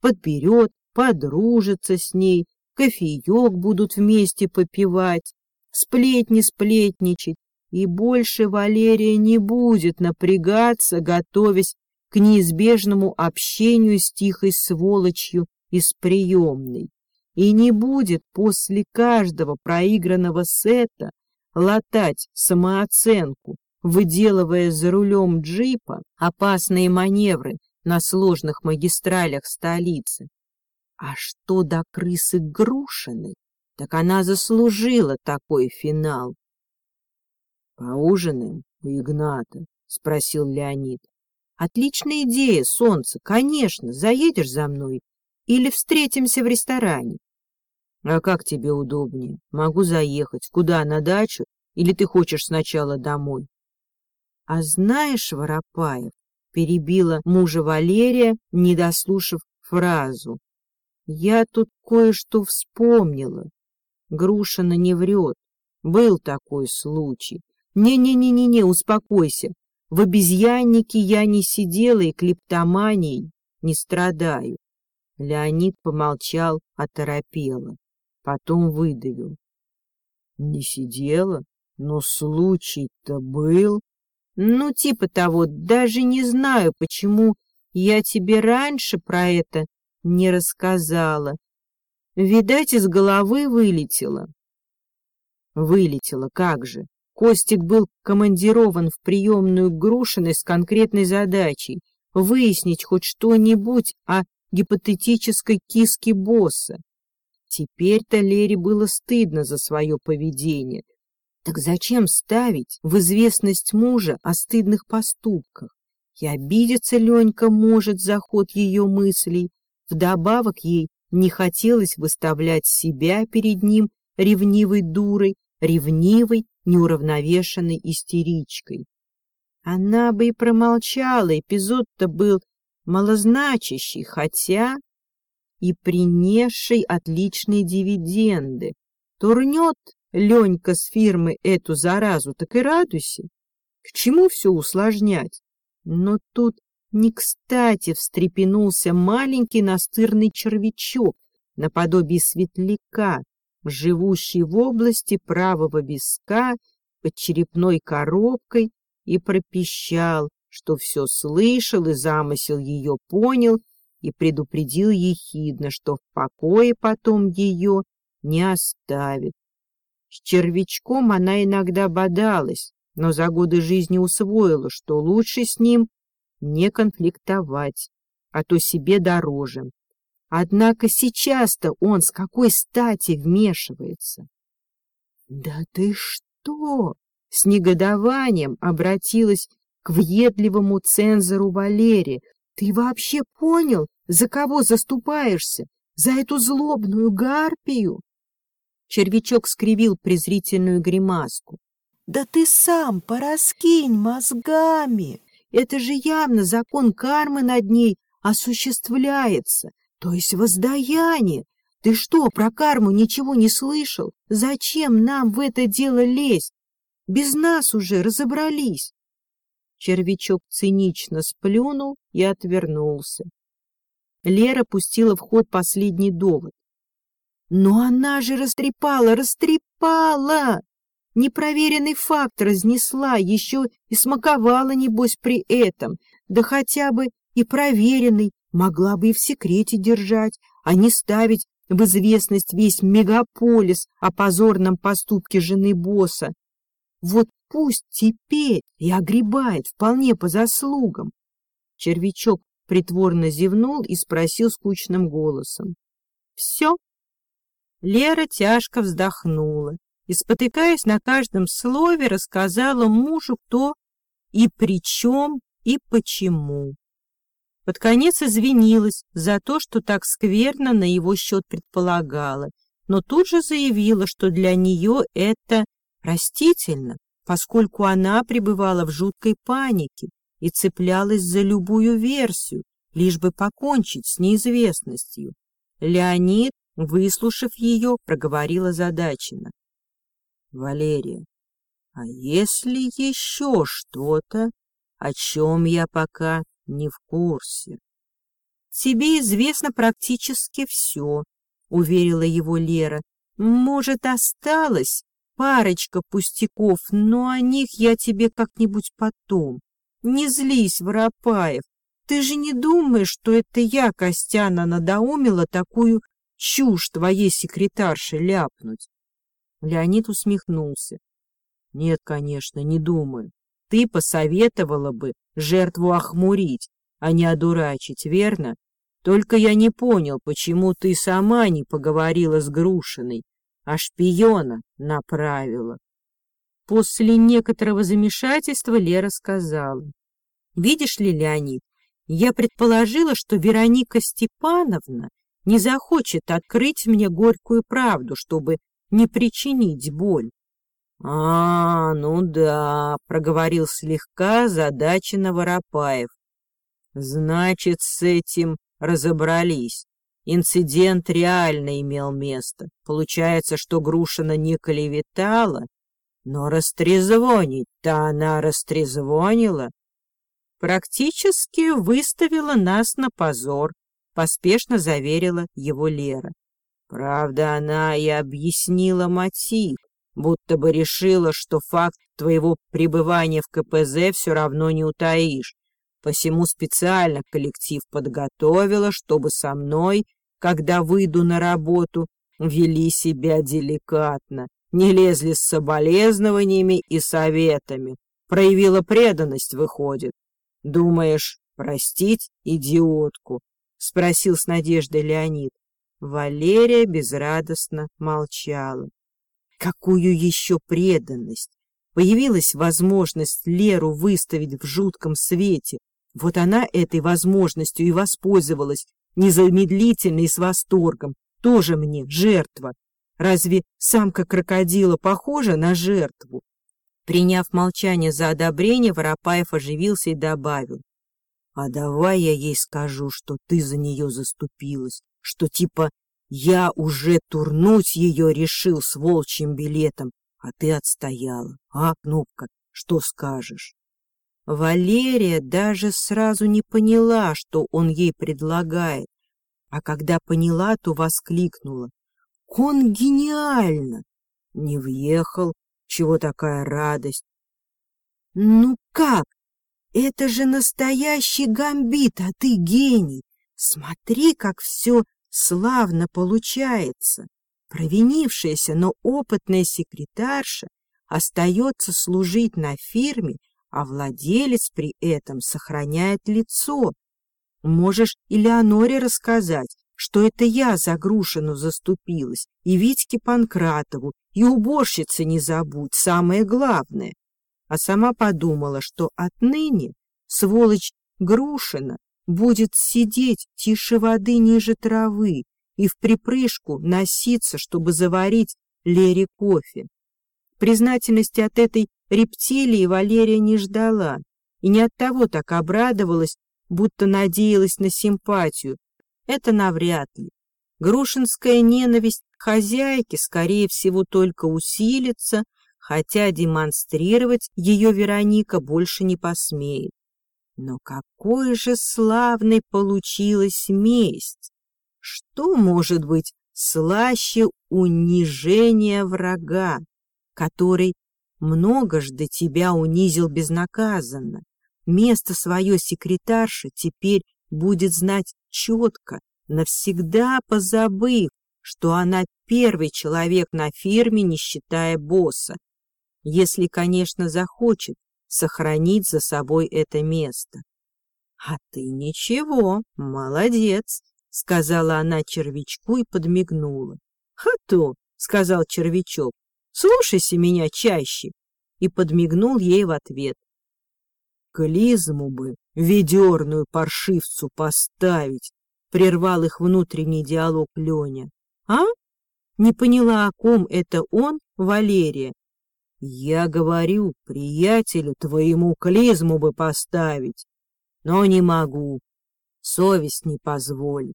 Подберет, подружится с ней, кофеек будут вместе попивать, сплетни сплетничать, и больше Валерия не будет напрягаться, готовясь к неизбежному общению с тихой сволочью из приемной и не будет после каждого проигранного сета латать самооценку, выделывая за рулем джипа опасные маневры на сложных магистралях столицы. А что до крысы Грушиной, так она заслужила такой финал. — Поужинаем у Игната? — спросил Леонид. — Отличная идея, солнце, конечно, заедешь за мной или встретимся в ресторане. — А как тебе удобнее? Могу заехать. Куда, на дачу? Или ты хочешь сначала домой? — А знаешь, Воропаев, — перебила мужа Валерия, не дослушав фразу, — я тут кое-что вспомнила. Грушина не врет. Был такой случай. Не-не-не-не-не, успокойся. В обезьяннике я не сидела и клептоманией не страдаю. Леонид помолчал, оторопело. Потом выдавил. Не сидела, но случай-то был. Ну, типа того, даже не знаю, почему я тебе раньше про это не рассказала. Видать, из головы вылетело. Вылетело, как же. Костик был командирован в приемную Грушиной с конкретной задачей — выяснить хоть что-нибудь о гипотетической киске босса. Теперь-то Лере было стыдно за свое поведение. Так зачем ставить в известность мужа о стыдных поступках? И обидеться Ленька может за ход ее мыслей. Вдобавок ей не хотелось выставлять себя перед ним ревнивой дурой, ревнивой, неуравновешенной истеричкой. Она бы и промолчала, эпизод-то был малозначащий, хотя и принесший отличные дивиденды. Турнет Ленька с фирмы эту заразу, так и радуйся. К чему все усложнять? Но тут не кстати встрепенулся маленький настырный червячок наподобие светляка, живущий в области правого виска под черепной коробкой, и пропищал, что все слышал и замысел ее понял, и предупредил ехидно, что в покое потом ее не оставит. С червячком она иногда бодалась, но за годы жизни усвоила, что лучше с ним не конфликтовать, а то себе дороже. Однако сейчас-то он с какой стати вмешивается? — Да ты что? — с негодованием обратилась к въедливому цензору Валерия. — Ты вообще понял, за кого заступаешься? За эту злобную гарпию? Червячок скривил презрительную гримаску. — Да ты сам пораскинь мозгами! Это же явно закон кармы над ней осуществляется, то есть воздаяние. Ты что, про карму ничего не слышал? Зачем нам в это дело лезть? Без нас уже разобрались. Червячок цинично сплюнул и отвернулся. Лера пустила в ход последний довод. Но она же растрепала, растрепала! Непроверенный факт разнесла, еще и смаковала, небось, при этом. Да хотя бы и проверенный, могла бы и в секрете держать, а не ставить в известность весь мегаполис о позорном поступке жены босса. Вот пусть теперь и огребает вполне по заслугам. Червячок притворно зевнул и спросил скучным голосом. — Все? Лера тяжко вздохнула и, спотыкаясь на каждом слове, рассказала мужу, кто и при чем, и почему. Под конец извинилась за то, что так скверно на его счет предполагала, но тут же заявила, что для нее это простительно, поскольку она пребывала в жуткой панике и цеплялась за любую версию, лишь бы покончить с неизвестностью. Леонид, выслушав ее, проговорил озадаченно. Валерия, а если еще что-то, о чем я пока не в курсе? Тебе известно практически все, уверила его Лера. Может, осталось парочка пустяков, но о них я тебе как-нибудь потом. Не злись, Воропаев, ты же не думаешь, что это я, Костяна, надоумила такую чушь твоей секретарше ляпнуть? Леонид усмехнулся. Нет, конечно, не думаю. Ты посоветовала бы жертву охмурить, а не одурачить, верно? Только я не понял, почему ты сама не поговорила с Грушиной, а шпиона направила. После некоторого замешательства Лера сказала. Видишь ли, Леонид, я предположила, что Вероника Степановна не захочет открыть мне горькую правду, чтобы не причинить боль. — А, ну да, — проговорил слегка задаченно Воропаев. — Значит, с этим разобрались. Инцидент реально имел место. Получается, что Грушина не клеветала, но растрезвонить-то она растрезвонила. Практически выставила нас на позор, поспешно заверила его Лера. Правда, она и объяснила мотив, будто бы решила, что факт твоего пребывания в КПЗ все равно не утаишь. Посему специально коллектив подготовила, чтобы со мной, когда выйду на работу, вели себя деликатно, не лезли с соболезнованиями и советами. Проявила преданность, выходит. Думаешь, простить идиотку? Спросил с надеждой Леонид. Валерия безрадостно молчала. Какую еще преданность? Появилась возможность Леру выставить в жутком свете. Вот она этой возможностью и воспользовалась, незамедлительно и с восторгом. Тоже мне жертва. Разве самка крокодила похожа на жертву? Приняв молчание за одобрение, Воропаев оживился и добавил. А давай я ей скажу, что ты за нее заступилась, что типа я уже турнуть ее решил с волчьим билетом, а ты отстояла. А, Кнопка, что скажешь? Валерия даже сразу не поняла, что он ей предлагает, а когда поняла, то воскликнула. Он гениально! Не въехал, чего такая радость? Ну как? Это же настоящий гамбит, а ты гений. Смотри, как все славно получается. Провинившаяся, но опытная секретарша остается служить на фирме, а владелец при этом сохраняет лицо. Можешь Элеоноре рассказать, что это я за Грушину заступилась, и Витьке Панкратову, и уборщице не забудь, самое главное. А сама подумала, что отныне сволочь Грушина будет сидеть тише воды ниже травы и в припрыжку носиться, чтобы заварить Лере кофе. Признательности от этой рептилии Валерия не ждала и не от того так обрадовалась, будто надеялась на симпатию, это навряд ли. Грушинская ненависть к хозяйке, скорее всего, только усилится, хотя демонстрировать ее Вероника больше не посмеет. Но какой же славной получилась месть! Что может быть слаще унижения врага, который многожды тебя унизил безнаказанно? Место свое секретарша теперь будет знать четко, навсегда позабыв, что она первый человек на фирме, не считая босса, если, конечно, захочет сохранить за собой это место. — А ты ничего, молодец, — сказала она червячку и подмигнула. — А то, — сказал червячок, — слушайся меня чаще, и подмигнул ей в ответ. Клизму бы ведерную паршивцу поставить, прервал их внутренний диалог Леня. А? Не поняла, о ком это он, Валерия. Я говорю, приятелю твоему клизму бы поставить, но не могу. Совесть не позволит.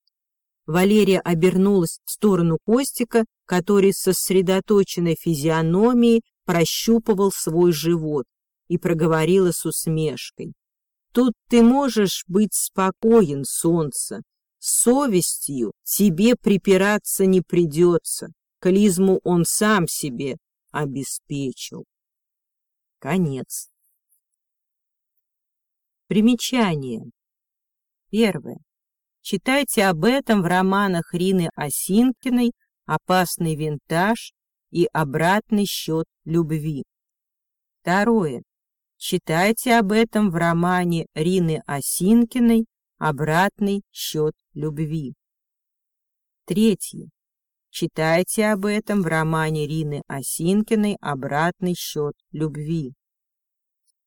Валерия обернулась в сторону Костика, который со сосредоточенной физиономией прощупывал свой живот и проговорила с усмешкой. Тут ты можешь быть спокоен, солнце. Совестью тебе припираться не придется. Клизму он сам себе обеспечил. Конец. Примечание. Первое. Читайте об этом в романах Рины Осинкиной «Опасный винтаж» и «Обратный счет любви». Второе. Читайте об этом в романе Рины Осинкиной Обратный счет любви. Третье. Читайте об этом в романе Рины Осинкиной «Обратный счет любви».